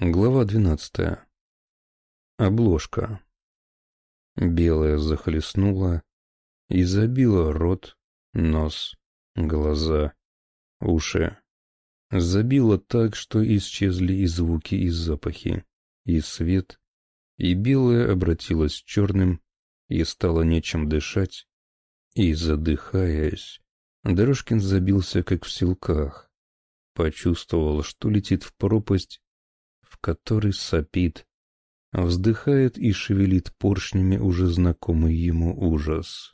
Глава двенадцатая. Обложка. Белая захлестнула и забила рот, нос, глаза, уши. Забила так, что исчезли и звуки, и запахи, и свет, и белая обратилась черным, и стало нечем дышать, и, задыхаясь, Дорожкин забился, как в селках, почувствовал, что летит в пропасть, который сопит, вздыхает и шевелит поршнями уже знакомый ему ужас.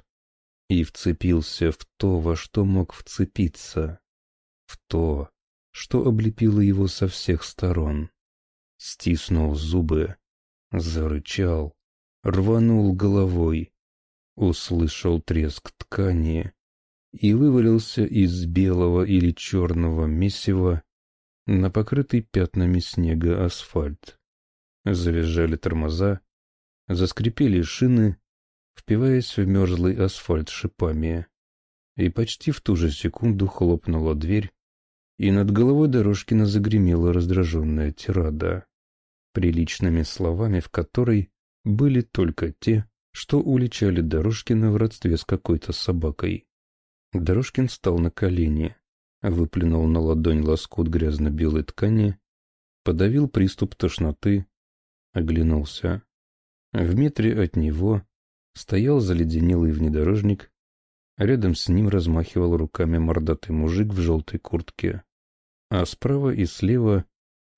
И вцепился в то, во что мог вцепиться, в то, что облепило его со всех сторон. Стиснул зубы, зарычал, рванул головой, услышал треск ткани и вывалился из белого или черного месива на покрытый пятнами снега асфальт. Завизжали тормоза, заскрипели шины, впиваясь в мерзлый асфальт шипами. И почти в ту же секунду хлопнула дверь, и над головой Дорожкина загремела раздраженная тирада, приличными словами в которой были только те, что уличали Дорожкина в родстве с какой-то собакой. Дорожкин встал на колени, выплюнул на ладонь лоскут грязно-белой ткани, подавил приступ тошноты, оглянулся. В метре от него стоял заледенелый внедорожник, а рядом с ним размахивал руками мордатый мужик в желтой куртке, а справа и слева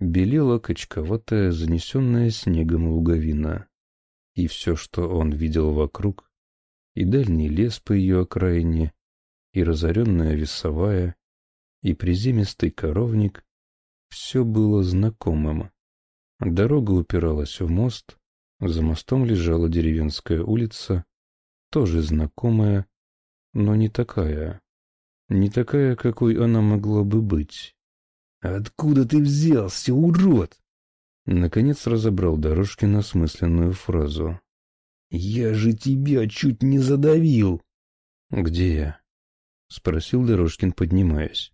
белела качковатая, занесенная снегом луговина. И все, что он видел вокруг, и дальний лес по ее окраине, и разоренная весовая, и приземистый коровник — все было знакомым. Дорога упиралась в мост, за мостом лежала деревенская улица, тоже знакомая, но не такая. Не такая, какой она могла бы быть. «Откуда ты взялся, урод?» Наконец разобрал Дорожкин осмысленную фразу. «Я же тебя чуть не задавил!» «Где я?» — спросил Дорожкин, поднимаясь.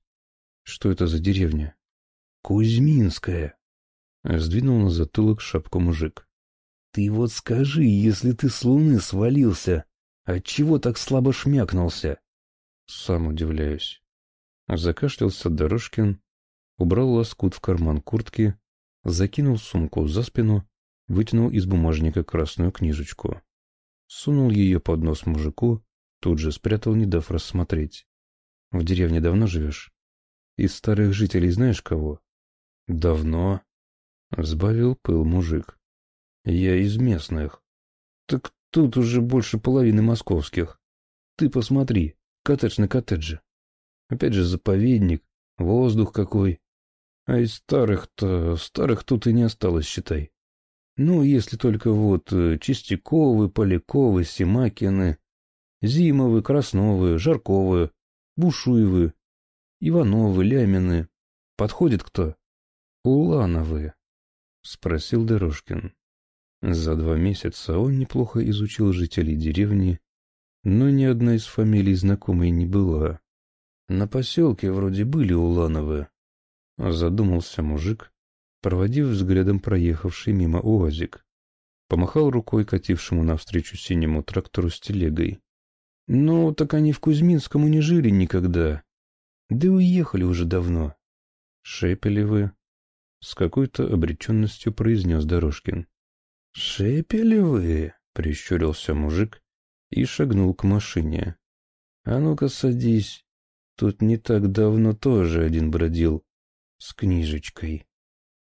Что это за деревня? Кузьминская. Сдвинул на затылок шапку мужик. Ты вот скажи, если ты с луны свалился, отчего так слабо шмякнулся? Сам удивляюсь. Закашлялся Дорожкин, убрал лоскут в карман куртки, закинул сумку за спину, вытянул из бумажника красную книжечку. Сунул ее под нос мужику, тут же спрятал, не дав рассмотреть. — В деревне давно живешь? Из старых жителей знаешь кого? Давно. Сбавил пыл мужик. Я из местных. Так тут уже больше половины московских. Ты посмотри, коттедж на коттедже. Опять же заповедник, воздух какой. А из старых-то, старых тут и не осталось, считай. Ну, если только вот э, Чистяковы, Поляковы, Симакины, Зимовы, Красновы, Жарковы, Бушуевы, Ивановы, Лямины. Подходит кто? Улановы, спросил Дорожкин. За два месяца он неплохо изучил жителей деревни, но ни одна из фамилий знакомой не была. На поселке вроде были Улановы. Задумался мужик, проводив взглядом проехавший мимо УАЗик. Помахал рукой катившему навстречу синему трактору с телегой. «Ну, так они в Кузьминском не жили никогда. Да уехали уже давно. Шепелевы. С какой-то обреченностью произнес Дорожкин. Шепелевы? Прищурился мужик и шагнул к машине. А ну-ка садись. Тут не так давно тоже один бродил. С книжечкой.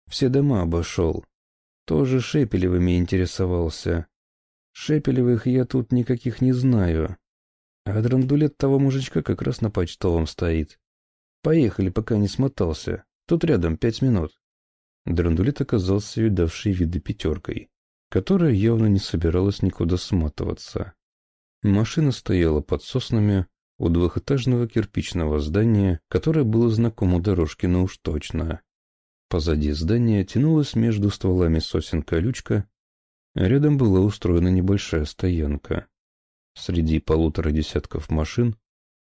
Все дома обошел. Тоже Шепелевыми интересовался. Шепелевых я тут никаких не знаю. А драндулет того мужичка как раз на почтовом стоит. Поехали, пока не смотался. Тут рядом пять минут. Драндулет оказался видавшей виды пятеркой, которая явно не собиралась никуда сматываться. Машина стояла под соснами у двухэтажного кирпичного здания, которое было знакомо Дорожкину уж точно. Позади здания тянулась между стволами сосен колючка, рядом была устроена небольшая стоянка. Среди полутора десятков машин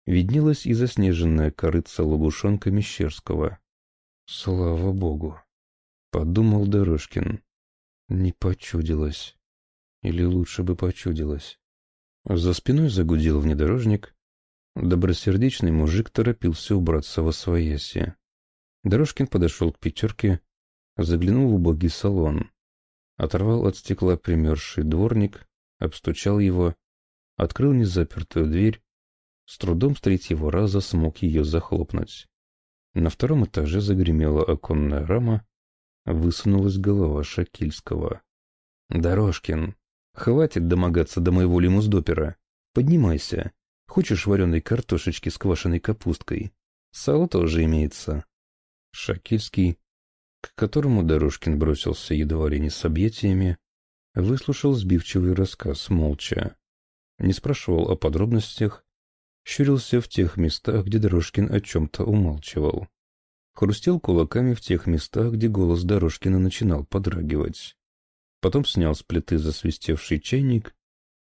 виднелась и заснеженная корыца лягушонка Мещерского. «Слава богу!» Подумал Дорожкин. Не почудилось. Или лучше бы почудилось. За спиной загудел внедорожник. Добросердечный мужик торопился убраться во свояси. Дорожкин подошел к пятерке, заглянул в убогий салон. Оторвал от стекла примерзший дворник, обстучал его, открыл незапертую дверь, с трудом с третьего раза смог ее захлопнуть. На втором этаже загремела оконная рама, высунулась голова Шакильского. «Дорожкин, хватит домогаться до моего лимуздопера. Поднимайся. Хочешь вареной картошечки с квашеной капусткой? Сало тоже имеется». Шакильский, к которому Дорожкин бросился едва ли не с объятиями, выслушал сбивчивый рассказ молча. Не спрашивал о подробностях, щурился в тех местах, где Дорожкин о чем-то умалчивал. Хрустел кулаками в тех местах, где голос Дорожкина начинал подрагивать. Потом снял с плиты засвистевший чайник,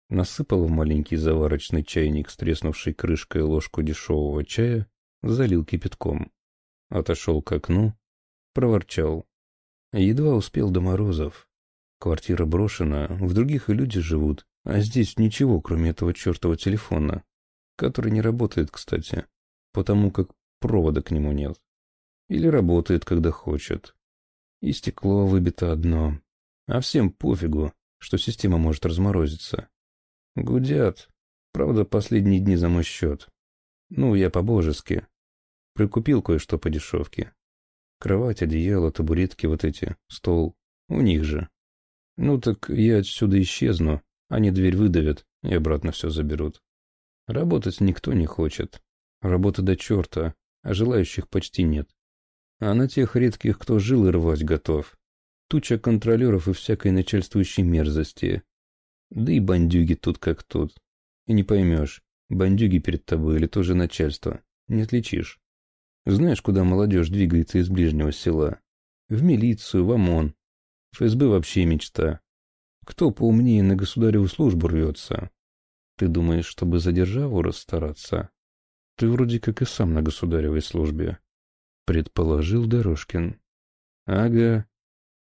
насыпал в маленький заварочный чайник с треснувшей крышкой ложку дешевого чая, залил кипятком. Отошел к окну, проворчал. Едва успел до морозов. Квартира брошена, в других и люди живут, а здесь ничего, кроме этого чертова телефона который не работает, кстати, потому как провода к нему нет. Или работает, когда хочет. И стекло выбито одно. А всем пофигу, что система может разморозиться. Гудят. Правда, последние дни за мой счет. Ну, я по-божески. Прикупил кое-что по дешевке. Кровать, одеяло, табуретки вот эти, стол. У них же. Ну так я отсюда исчезну, они дверь выдавят и обратно все заберут. Работать никто не хочет. Работа до черта, а желающих почти нет. А на тех редких, кто жил и рвать готов. Туча контролеров и всякой начальствующей мерзости. Да и бандюги тут как тут. И не поймешь, бандюги перед тобой или тоже начальство. Не отличишь. Знаешь, куда молодежь двигается из ближнего села? В милицию, в ОМОН. ФСБ вообще мечта. Кто поумнее на государеву службу рвется? Ты думаешь, чтобы за державу расстараться? Ты вроде как и сам на государевой службе. Предположил Дорожкин. Ага,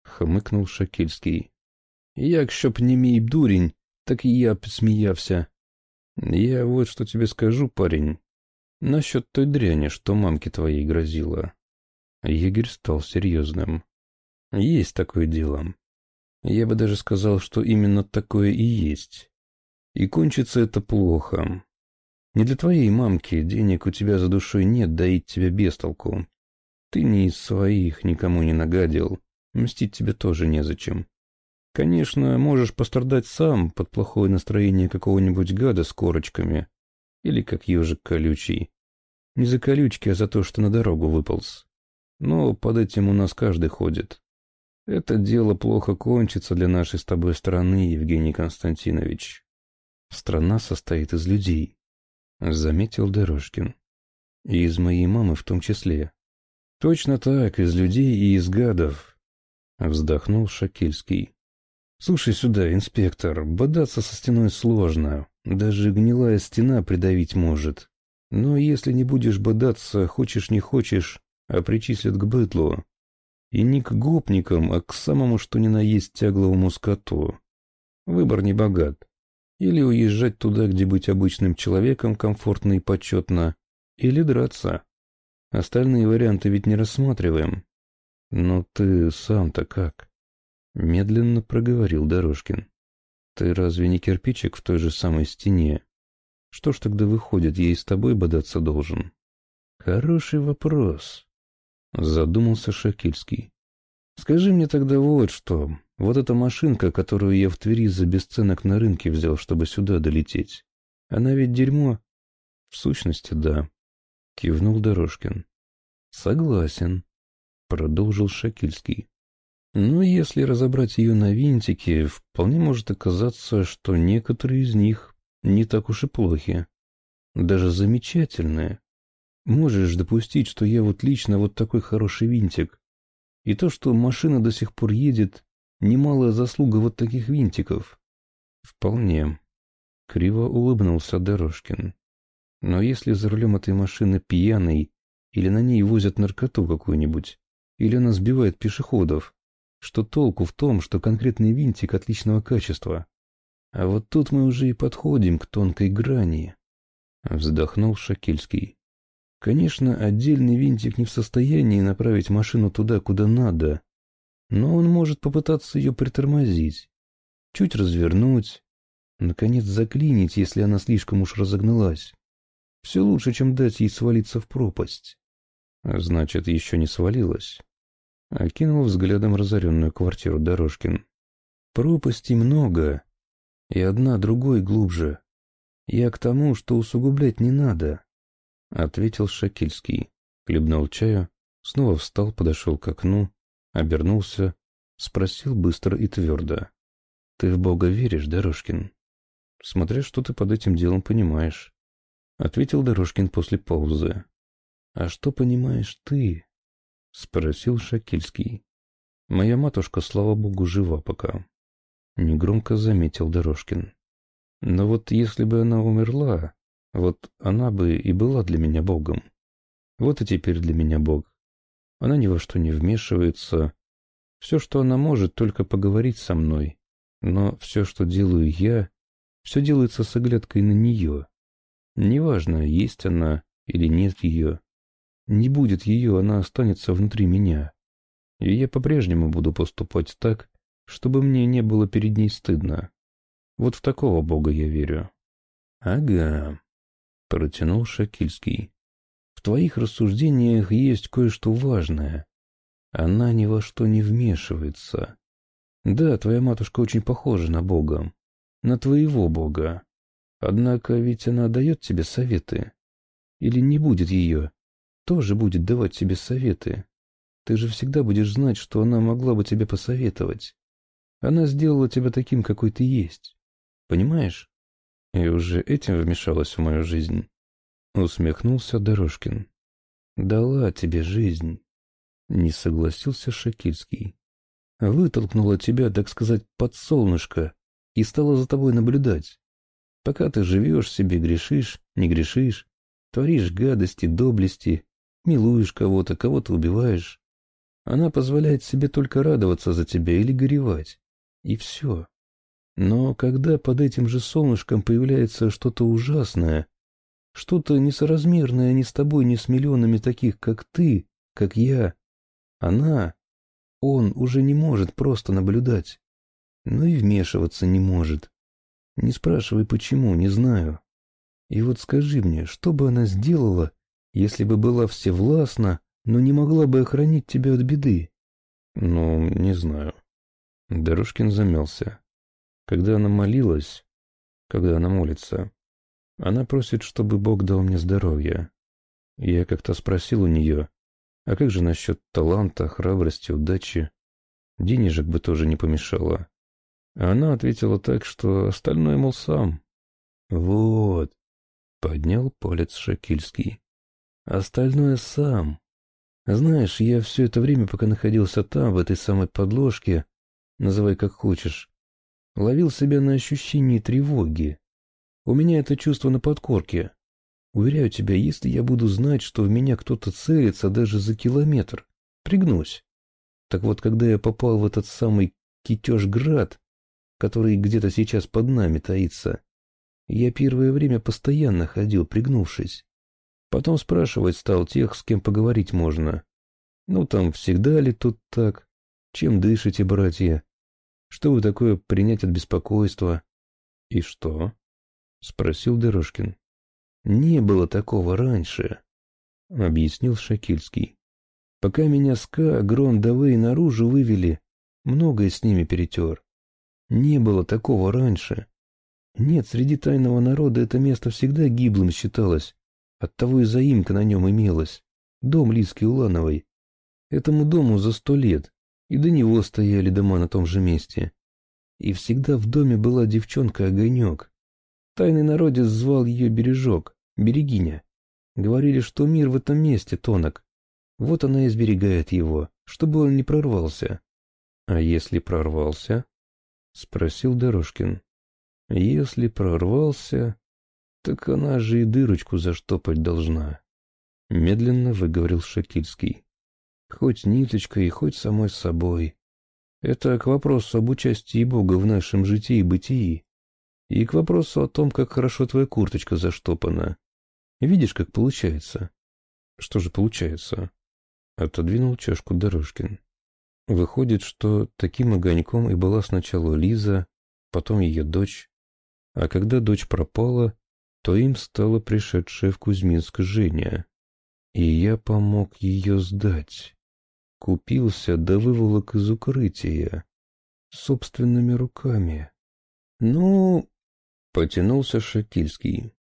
хмыкнул Шакильский. Як щоб не мій дурень, так и я посмеявся. Я вот что тебе скажу, парень, насчет той дряни, что мамке твоей грозила. Егерь стал серьезным. Есть такое дело. Я бы даже сказал, что именно такое и есть. И кончится это плохо. Не для твоей мамки денег у тебя за душой нет доить тебя без толку. Ты не из своих никому не нагадил, мстить тебе тоже незачем. Конечно, можешь пострадать сам под плохое настроение какого-нибудь гада с корочками, или как ежик колючий. Не за колючки, а за то, что на дорогу выполз. Но под этим у нас каждый ходит. Это дело плохо кончится для нашей с тобой страны, Евгений Константинович. Страна состоит из людей, — заметил Дорожкин. И из моей мамы в том числе. Точно так, из людей и из гадов, — вздохнул Шакильский. Слушай сюда, инспектор, бодаться со стеной сложно. Даже гнилая стена придавить может. Но если не будешь бодаться, хочешь не хочешь, а причислят к бытлу. И не к гопникам, а к самому что ни на есть тягловому скоту. Выбор не богат. Или уезжать туда, где быть обычным человеком комфортно и почетно, или драться. Остальные варианты ведь не рассматриваем. Но ты сам-то как? Медленно проговорил Дорожкин. Ты разве не кирпичик в той же самой стене? Что ж тогда выходит, и с тобой бодаться должен? Хороший вопрос. Задумался Шакильский. Скажи мне тогда вот что. Вот эта машинка, которую я в Твери за бесценок на рынке взял, чтобы сюда долететь. Она ведь дерьмо. В сущности, да. Кивнул Дорожкин. Согласен. Продолжил Шакильский. Но если разобрать ее на винтики, вполне может оказаться, что некоторые из них не так уж и плохи. Даже замечательные. Можешь допустить, что я вот лично вот такой хороший винтик. И то, что машина до сих пор едет, немалая заслуга вот таких винтиков. Вполне. Криво улыбнулся Дорожкин. Но если за рулем этой машины пьяный, или на ней возят наркоту какую-нибудь, или она сбивает пешеходов, что толку в том, что конкретный винтик отличного качества. А вот тут мы уже и подходим к тонкой грани. Вздохнул Шакильский. Конечно, отдельный винтик не в состоянии направить машину туда, куда надо, но он может попытаться ее притормозить, чуть развернуть, наконец заклинить, если она слишком уж разогналась. Все лучше, чем дать ей свалиться в пропасть. Значит, еще не свалилась. Окинул взглядом разоренную квартиру Дорожкин. Пропастей много, и одна другой глубже. Я к тому, что усугублять не надо, — ответил Шакильский, хлебнул чаю, снова встал, подошел к окну, обернулся, спросил быстро и твердо. — Ты в Бога веришь, Дорожкин? — Смотря что ты под этим делом понимаешь, — ответил Дорожкин после паузы. — А что понимаешь ты? — спросил Шакильский. — Моя матушка, слава богу, жива пока. Негромко заметил Дорожкин. Но вот если бы она умерла, вот она бы и была для меня Богом. Вот и теперь для меня Бог. Она ни во что не вмешивается. Все, что она может, только поговорить со мной. Но все, что делаю я, все делается с оглядкой на нее. Неважно, есть она или нет ее. Не будет ее, она останется внутри меня. И я по-прежнему буду поступать так, чтобы мне не было перед ней стыдно. Вот в такого бога я верю. — Ага, — протянул Шакильский. — твоих рассуждениях есть кое-что важное. Она ни во что не вмешивается. Да, твоя матушка очень похожа на бога, на твоего бога. Однако ведь она дает тебе советы. Или не будет ее, тоже будет давать тебе советы. Ты же всегда будешь знать, что она могла бы тебе посоветовать. Она сделала тебя таким, какой ты есть. Понимаешь? И уже этим вмешалась в мою жизнь. Усмехнулся Дорожкин. Дала тебе жизнь. Не согласился Шакильский. Вытолкнула тебя, так сказать, под солнышко и стала за тобой наблюдать. Пока ты живешь себе, грешишь, не грешишь, творишь гадости, доблести, милуешь кого-то, кого-то убиваешь. Она позволяет себе только радоваться за тебя или горевать. И все. Но когда под этим же солнышком появляется что-то ужасное, что-то несоразмерное ни с тобой, ни с миллионами таких, как ты, как я, она, он уже не может просто наблюдать, но и вмешиваться не может. Не спрашивай почему, не знаю. И вот скажи мне, что бы она сделала, если бы была всевластна, но не могла бы охранить тебя от беды? Ну, не знаю. Дорожкин замялся. Когда она молилась, когда она молится, она просит, чтобы Бог дал мне здоровье. Я как-то спросил у нее, а как же насчет таланта, храбрости, удачи? Денежек бы тоже не помешало. А она ответила так, что остальное, мол, сам. Вот, поднял палец Шакильский. Остальное сам. Знаешь, я все это время, пока находился там, в этой самой подложке, называй как хочешь, ловил себя на ощущении тревоги. У меня это чувство на подкорке. Уверяю тебя, если я буду знать, что в меня кто-то целится даже за километр, пригнусь. Так вот, когда я попал в этот самый Китеж-град, который где-то сейчас под нами таится, я первое время постоянно ходил, пригнувшись. Потом спрашивать стал тех, с кем поговорить можно. Ну, там всегда ли тут так? Чем дышите, братья? Что вы такое принять от беспокойства? И что? Спросил Дорожкин. Не было такого раньше, объяснил Шакильский. Пока меня СКА, Грон, Давей наружу вывели, многое с ними перетер. Не было такого раньше. Нет, среди тайного народа это место всегда гиблым считалось. Оттого и заимка на нем имелась. Дом Лиски Улановой. Этому дому за сто лет. И до него стояли дома на том же месте. И всегда в доме была девчонка-огонек. Тайный народец звал ее Бережок, Берегиня. Говорили, что мир в этом месте тонок. Вот она и сберегает его, чтобы он не прорвался. — А если прорвался? — спросил Дорожкин. — Если прорвался, так она же и дырочку заштопать должна. Медленно выговорил Шакильский. Хоть ниточкой, хоть самой собой. Это к вопросу об участии Бога в нашем житии и бытии. И к вопросу о том, как хорошо твоя курточка заштопана. Видишь, как получается? Что же получается? Отодвинул чашку Дорожкин. Выходит, что таким огоньком и была сначала Лиза, потом ее дочь. А когда дочь пропала, то им стала пришедшая в Кузьминск Женя. И я помог ее сдать. Купился да выволок из укрытия. Собственными руками. Ну, потянулся Шакильский.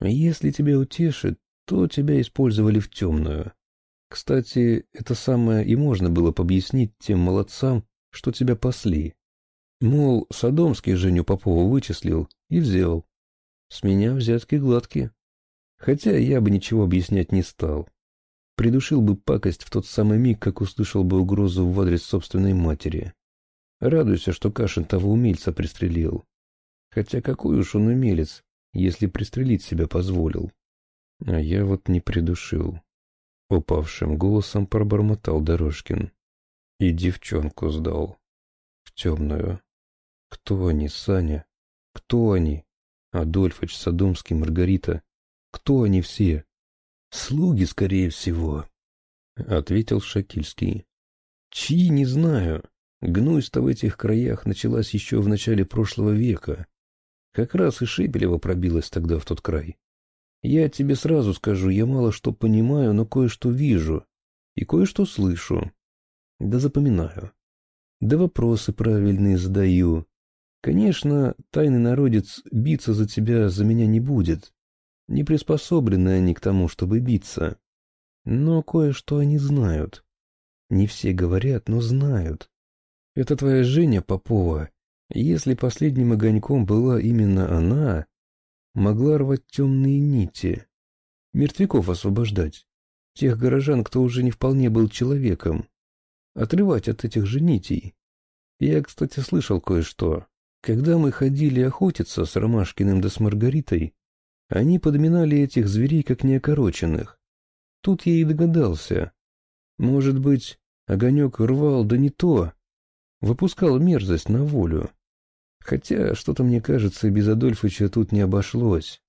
Если тебя утешит, то тебя использовали в темную. Кстати, это самое и можно было бы объяснить тем молодцам, что тебя пасли. Мол, Содомский Женю Попова вычислил и взял. С меня взятки гладкие. Хотя я бы ничего объяснять не стал. Придушил бы пакость в тот самый миг, как услышал бы угрозу в адрес собственной матери. Радуйся, что Кашин того умельца пристрелил. Хотя какой уж он умелец, если пристрелить себя позволил. А я вот не придушил. Упавшим голосом пробормотал Дорожкин. И девчонку сдал. В темную. Кто они, Саня? Кто они? Адольфыч, Содомский, Маргарита. Кто они все? Слуги, скорее всего, — ответил Шакильский. Чьи, не знаю. Гнусь-то в этих краях началась еще в начале прошлого века. Как раз и Шепелева пробилась тогда в тот край. Я тебе сразу скажу, я мало что понимаю, но кое-что вижу и кое-что слышу. Да запоминаю. Да вопросы правильные задаю. Конечно, тайный народец биться за тебя за меня не будет. Не приспособлены они к тому, чтобы биться. Но кое-что они знают. Не все говорят, но знают. Это твоя Женя Попова. Если последним огоньком была именно она, могла рвать темные нити, мертвяков освобождать, тех горожан, кто уже не вполне был человеком, отрывать от этих же нитей. Я, кстати, слышал кое-что. Когда мы ходили охотиться с Ромашкиным да с Маргаритой, они подминали этих зверей как неокороченных. Тут я и догадался. Может быть, огонек рвал, да не то. Выпускал мерзость на волю. Хотя, что-то мне кажется, без Адольфыча тут не обошлось.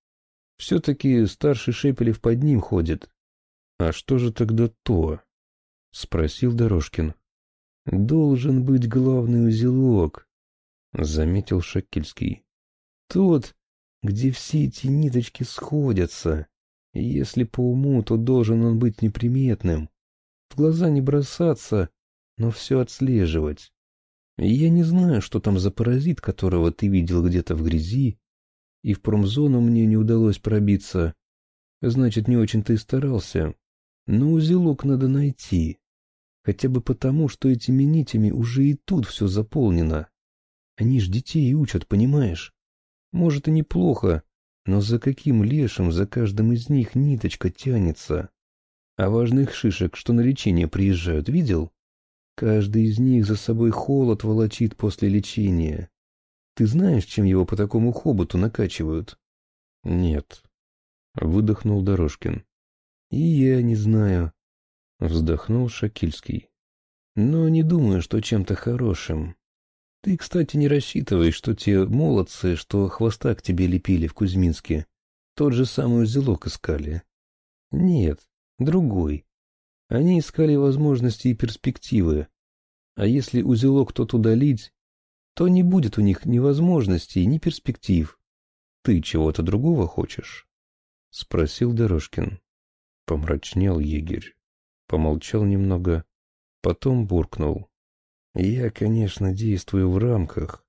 Все-таки старший Шепелев под ним ходит. А что же тогда то? — спросил Дорожкин. — Должен быть главный узелок, — заметил Шакильский. — Тот, где все эти ниточки сходятся. если по уму, то должен он быть неприметным. В глаза не бросаться, но все отслеживать. Я не знаю, что там за паразит, которого ты видел где-то в грязи, и в промзону мне не удалось пробиться. Значит, не очень ты и старался. Но узелок надо найти. Хотя бы потому, что этими нитями уже и тут все заполнено. Они ж детей учат, понимаешь? Может и неплохо, но за каким лешим за каждым из них ниточка тянется? А важных шишек, что на лечение приезжают, видел? Каждый из них за собой холод волочит после лечения. Ты знаешь, чем его по такому хоботу накачивают? Нет. Выдохнул Дорожкин. И я не знаю. Вздохнул Шакильский. Но не думаю, что чем-то хорошим. Ты, кстати, не рассчитывай, что те молодцы, что хвоста к тебе лепили в Кузьминске, тот же самый узелок искали. Нет, другой. Они искали возможности и перспективы. А если узелок тот удалить, то не будет у них ни возможностей, ни перспектив. Ты чего-то другого хочешь? — спросил Дорожкин. Помрачнел егерь. Помолчал немного, потом буркнул. Я, конечно, действую в рамках,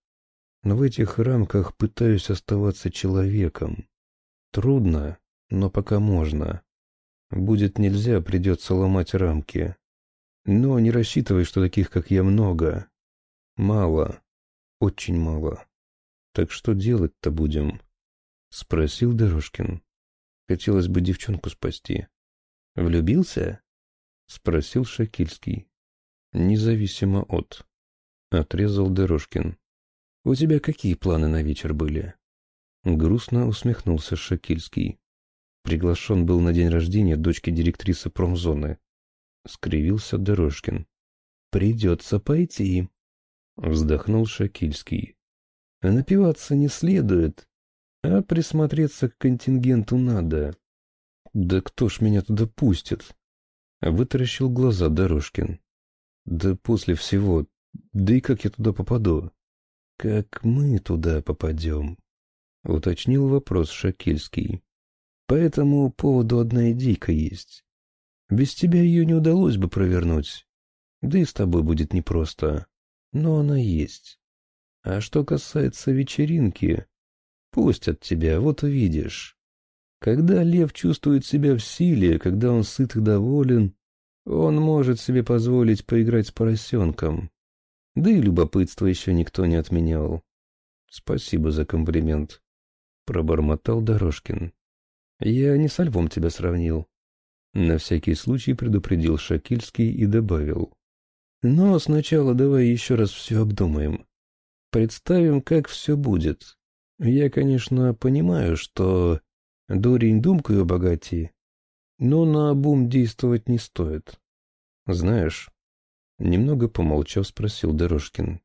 но в этих рамках пытаюсь оставаться человеком. Трудно, но пока можно. Будет нельзя, придется ломать рамки. Но не рассчитывай, что таких, как я, много. Мало. Очень мало. Так что делать-то будем? Спросил Дорожкин. Хотелось бы девчонку спасти. Влюбился? Спросил Шакильский. Независимо от. Отрезал Дорожкин. У тебя какие планы на вечер были? Грустно усмехнулся Шакильский. Приглашен был на день рождения дочки директрисы промзоны. Скривился Дорожкин. Придется пойти. Вздохнул Шакильский. Напиваться не следует, а присмотреться к контингенту надо. Да кто ж меня туда пустит? Вытаращил глаза Дорожкин. Да после всего, да и как я туда попаду? Как мы туда попадем? Уточнил вопрос Шакильский. По этому поводу одна идейка есть. Без тебя ее не удалось бы провернуть. Да и с тобой будет непросто. Но она есть. А что касается вечеринки, пусть от тебя, вот увидишь. Когда лев чувствует себя в силе, когда он сыт и доволен, он может себе позволить поиграть с поросенком. Да и любопытство еще никто не отменял. Спасибо за комплимент. Пробормотал Дорожкин. Я не со львом тебя сравнил. На всякий случай предупредил Шакильский и добавил. Но сначала давай еще раз все обдумаем. Представим, как все будет. Я, конечно, понимаю, что дурень думкою обогати, но на бум действовать не стоит. Знаешь, немного помолчав, спросил Дорожкин.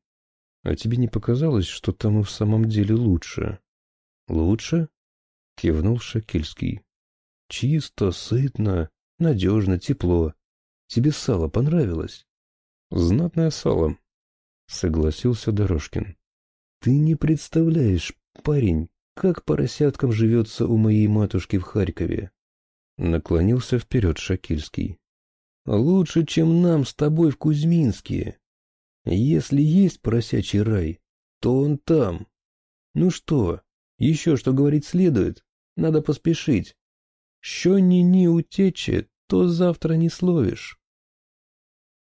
А тебе не показалось, что там и в самом деле лучше? Лучше? Кивнул Шакильский. Чисто, сытно, надежно, тепло. Тебе сало понравилось? Знатное сало, согласился Дорожкин. Ты не представляешь, парень, как поросяткам живется у моей матушки в Харькове. Наклонился вперед Шакильский. Лучше, чем нам с тобой в Кузьминске. Если есть поросячий рай, то он там. Ну что, еще что говорить следует? Надо поспешить. Що ни-ни утече, то завтра не словишь.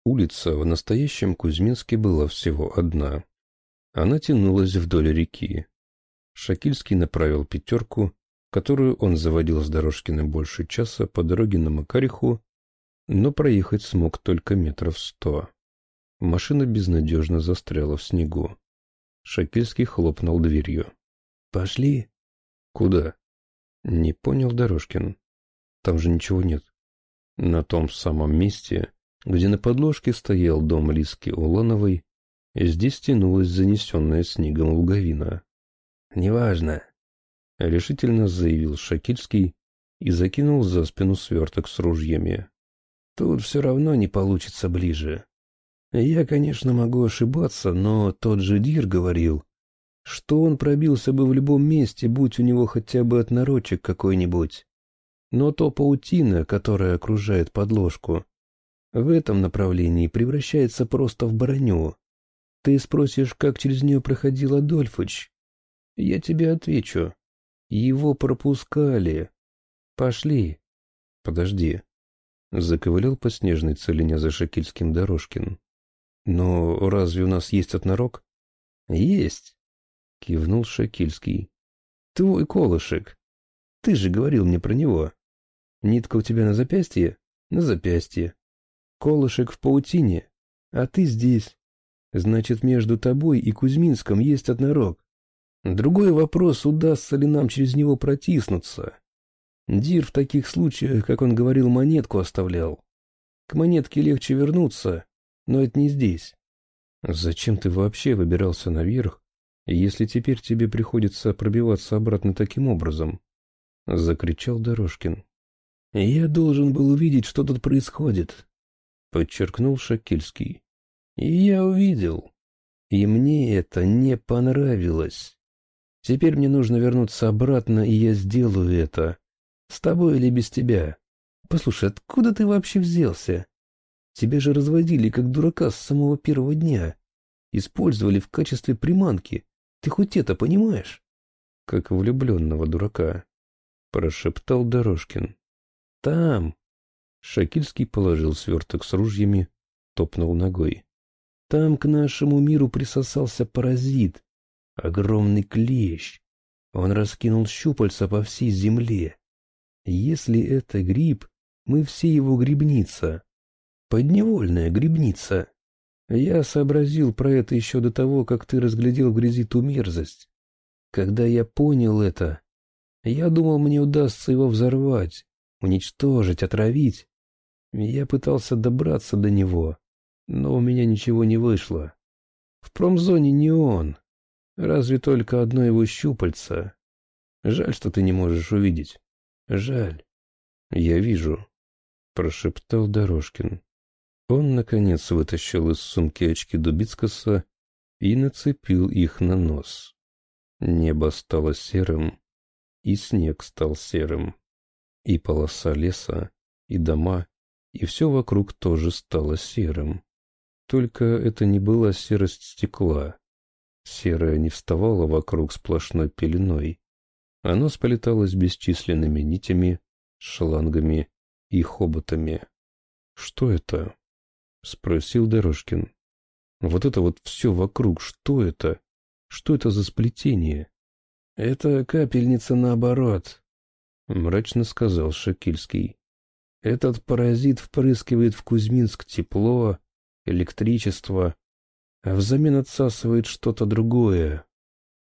Улица в настоящем Кузьминске была всего одна. Она тянулась вдоль реки. Шакильский направил пятерку, которую он заводил с Дорожкиным больше часа по дороге на Макариху, но проехать смог только метров сто. Машина безнадежно застряла в снегу. Шакильский хлопнул дверью. «Пошли?» «Куда?» «Не понял Дорожкин. Там же ничего нет». На том самом месте где на подложке стоял дом Лиски Улановой, здесь тянулась занесенная снегом луговина. «Неважно», — решительно заявил Шакильский и закинул за спину сверток с ружьями. «Тут все равно не получится ближе. Я, конечно, могу ошибаться, но тот же Дир говорил, что он пробился бы в любом месте, будь у него хотя бы однорочек какой-нибудь. Но то паутина, которая окружает подложку, в этом направлении превращается просто в броню. Ты спросишь, как через нее проходил Адольфыч? Я тебе отвечу. Его пропускали. Пошли. Подожди. Заковылял по снежной целине за Шакильским Дорожкин. Но разве у нас есть отнорок? Есть. Кивнул Шакильский. Твой колышек. Ты же говорил мне про него. Нитка у тебя на запястье? На запястье. Колышек в паутине, а ты здесь. Значит, между тобой и Кузьминском есть однорог. Другой вопрос, удастся ли нам через него протиснуться. Дир в таких случаях, как он говорил, монетку оставлял. К монетке легче вернуться, но это не здесь. Зачем ты вообще выбирался наверх, если теперь тебе приходится пробиваться обратно таким образом? Закричал Дорожкин. Я должен был увидеть, что тут происходит подчеркнул Шакильский. И я увидел. И мне это не понравилось. Теперь мне нужно вернуться обратно, и я сделаю это. С тобой или без тебя. Послушай, откуда ты вообще взялся? Тебя же разводили как дурака с самого первого дня. Использовали в качестве приманки. Ты хоть это понимаешь? Как влюбленного дурака. Прошептал Дорожкин. Там, Шакильский положил сверток с ружьями, топнул ногой. Там к нашему миру присосался паразит, огромный клещ. Он раскинул щупальца по всей земле. Если это гриб, мы все его грибница. Подневольная грибница. Я сообразил про это еще до того, как ты разглядел в грязи ту мерзость. Когда я понял это, я думал, мне удастся его взорвать, уничтожить, отравить. Я пытался добраться до него, но у меня ничего не вышло. В промзоне не он. Разве только одно его щупальце. Жаль, что ты не можешь увидеть. Жаль. Я вижу, — прошептал Дорожкин. Он, наконец, вытащил из сумки очки Дубицкаса и нацепил их на нос. Небо стало серым, и снег стал серым, и полоса леса, и дома, и все вокруг тоже стало серым. Только это не была серость стекла. Серое не вставало вокруг сплошной пеленой. Оно сполеталось бесчисленными нитями, шлангами и хоботами. «Что это?» — спросил Дорожкин. «Вот это вот все вокруг, что это? Что это за сплетение?» «Это капельница наоборот», — мрачно сказал Шакильский. «Этот паразит впрыскивает в Кузьминск тепло, электричество, а взамен отсасывает что-то другое.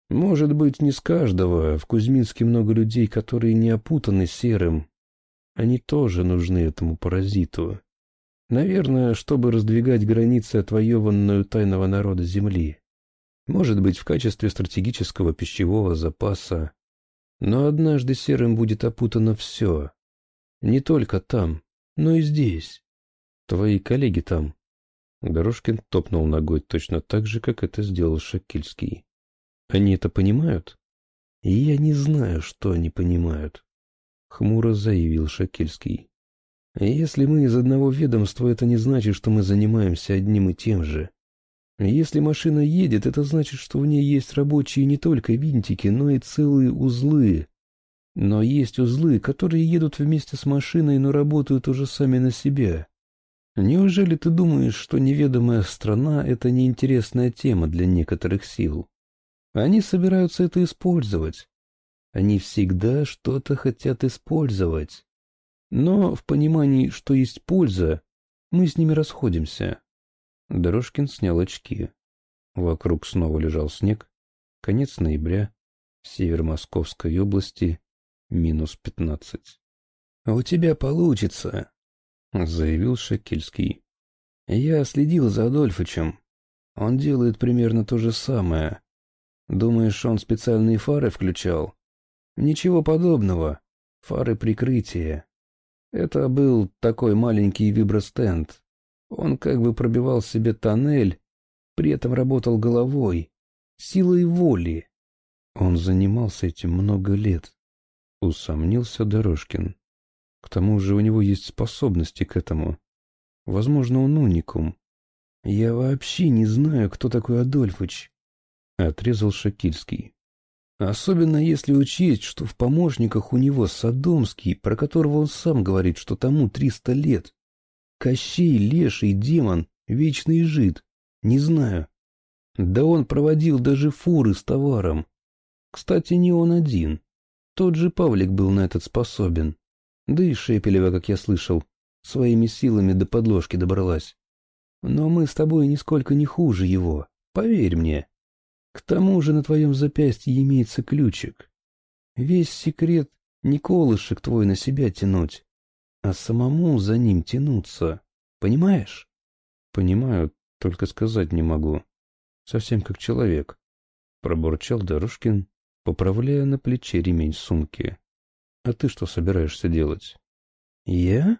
Может быть, не с каждого, в Кузьминске много людей, которые не опутаны серым. Они тоже нужны этому паразиту. Наверное, чтобы раздвигать границы отвоеванную тайного народа Земли. Может быть, в качестве стратегического пищевого запаса. Но однажды серым будет опутано все. Не только там, но и здесь. Твои коллеги там. Дорожкин топнул ногой точно так же, как это сделал Шакильский. Они это понимают? Я не знаю, что они понимают. Хмуро заявил Шакильский. Если мы из одного ведомства, это не значит, что мы занимаемся одним и тем же. Если машина едет, это значит, что в ней есть рабочие не только винтики, но и целые узлы. Но есть узлы, которые едут вместе с машиной, но работают уже сами на себя. Неужели ты думаешь, что неведомая страна — это неинтересная тема для некоторых сил? Они собираются это использовать. Они всегда что-то хотят использовать. Но в понимании, что есть польза, мы с ними расходимся. Дорожкин снял очки. Вокруг снова лежал снег. Конец ноября. Север Московской области. Минус пятнадцать. — У тебя получится, — заявил Шекельский. — Я следил за Адольфычем. Он делает примерно то же самое. Думаешь, он специальные фары включал? Ничего подобного. Фары прикрытия. Это был такой маленький вибростенд. Он как бы пробивал себе тоннель, при этом работал головой, силой воли. Он занимался этим много лет, усомнился Дорожкин. К тому же у него есть способности к этому. Возможно, он уникум. Я вообще не знаю, кто такой Адольфыч, отрезал Шакильский. Особенно если учесть, что в помощниках у него Содомский, про которого он сам говорит, что тому триста лет. Кощей, леший, демон, вечный жид. Не знаю. Да он проводил даже фуры с товаром. Кстати, не он один. Тот же Павлик был на этот способен. Да и Шепелева, как я слышал, своими силами до подложки добралась. Но мы с тобой нисколько не хуже его, поверь мне. К тому же на твоем запястье имеется ключик. Весь секрет не колышек твой на себя тянуть, а самому за ним тянуться. Понимаешь? Понимаю, только сказать не могу. Совсем как человек. Пробурчал Дорожкин, поправляя на плече ремень сумки. А ты что собираешься делать? Я?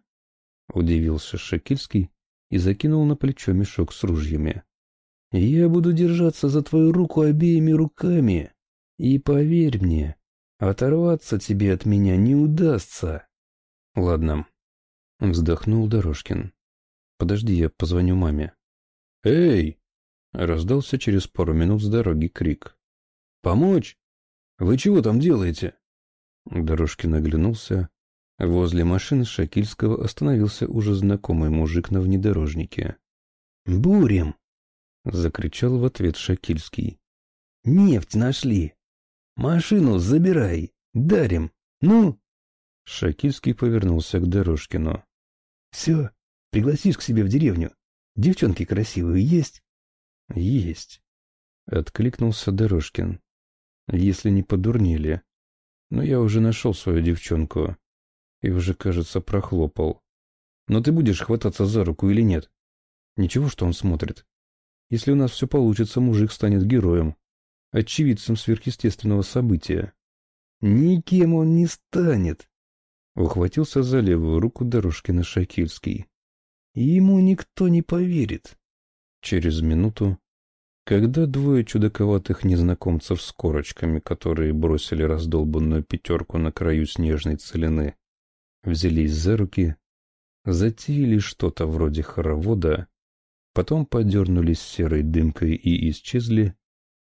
Удивился Шакильский и закинул на плечо мешок с ружьями. Я буду держаться за твою руку обеими руками. И поверь мне, оторваться тебе от меня не удастся. Ладно. Вздохнул Дорожкин. Подожди, я позвоню маме. Эй! Раздался через пару минут с дороги крик. Помочь? Вы чего там делаете? Дорожкин оглянулся. Возле машины Шакильского остановился уже знакомый мужик на внедорожнике. «Бурим!» — закричал в ответ Шакильский. «Нефть нашли! Машину забирай! Дарим! Ну!» Шакильский повернулся к Дорожкину. «Все, пригласишь к себе в деревню. Девчонки красивые есть?» «Есть», — откликнулся Дорожкин. «Если не подурнили. Но я уже нашел свою девчонку и уже, кажется, прохлопал. Но ты будешь хвататься за руку или нет? Ничего, что он смотрит?» Если у нас все получится, мужик станет героем, очевидцем сверхъестественного события. Никем он не станет. Ухватился за левую руку Дорожкина Шакильский. Ему никто не поверит. Через минуту, когда двое чудаковатых незнакомцев с корочками, которые бросили раздолбанную пятерку на краю снежной целины, взялись за руки, затеяли что-то вроде хоровода, потом подернулись серой дымкой и исчезли,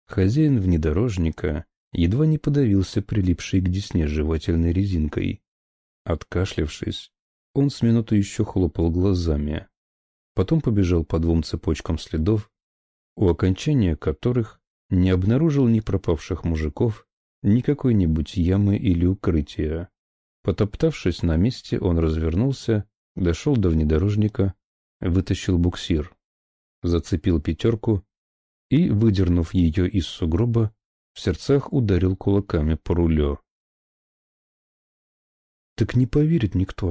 хозяин внедорожника едва не подавился прилипшей к десне жевательной резинкой. Откашлявшись, он с минуты еще хлопал глазами, потом побежал по двум цепочкам следов, у окончания которых не обнаружил ни пропавших мужиков, ни какой-нибудь ямы или укрытия. Потоптавшись на месте, он развернулся, дошел до внедорожника, вытащил буксир, зацепил пятерку и, выдернув ее из сугроба, в сердцах ударил кулаками по рулю. Так не поверит никто.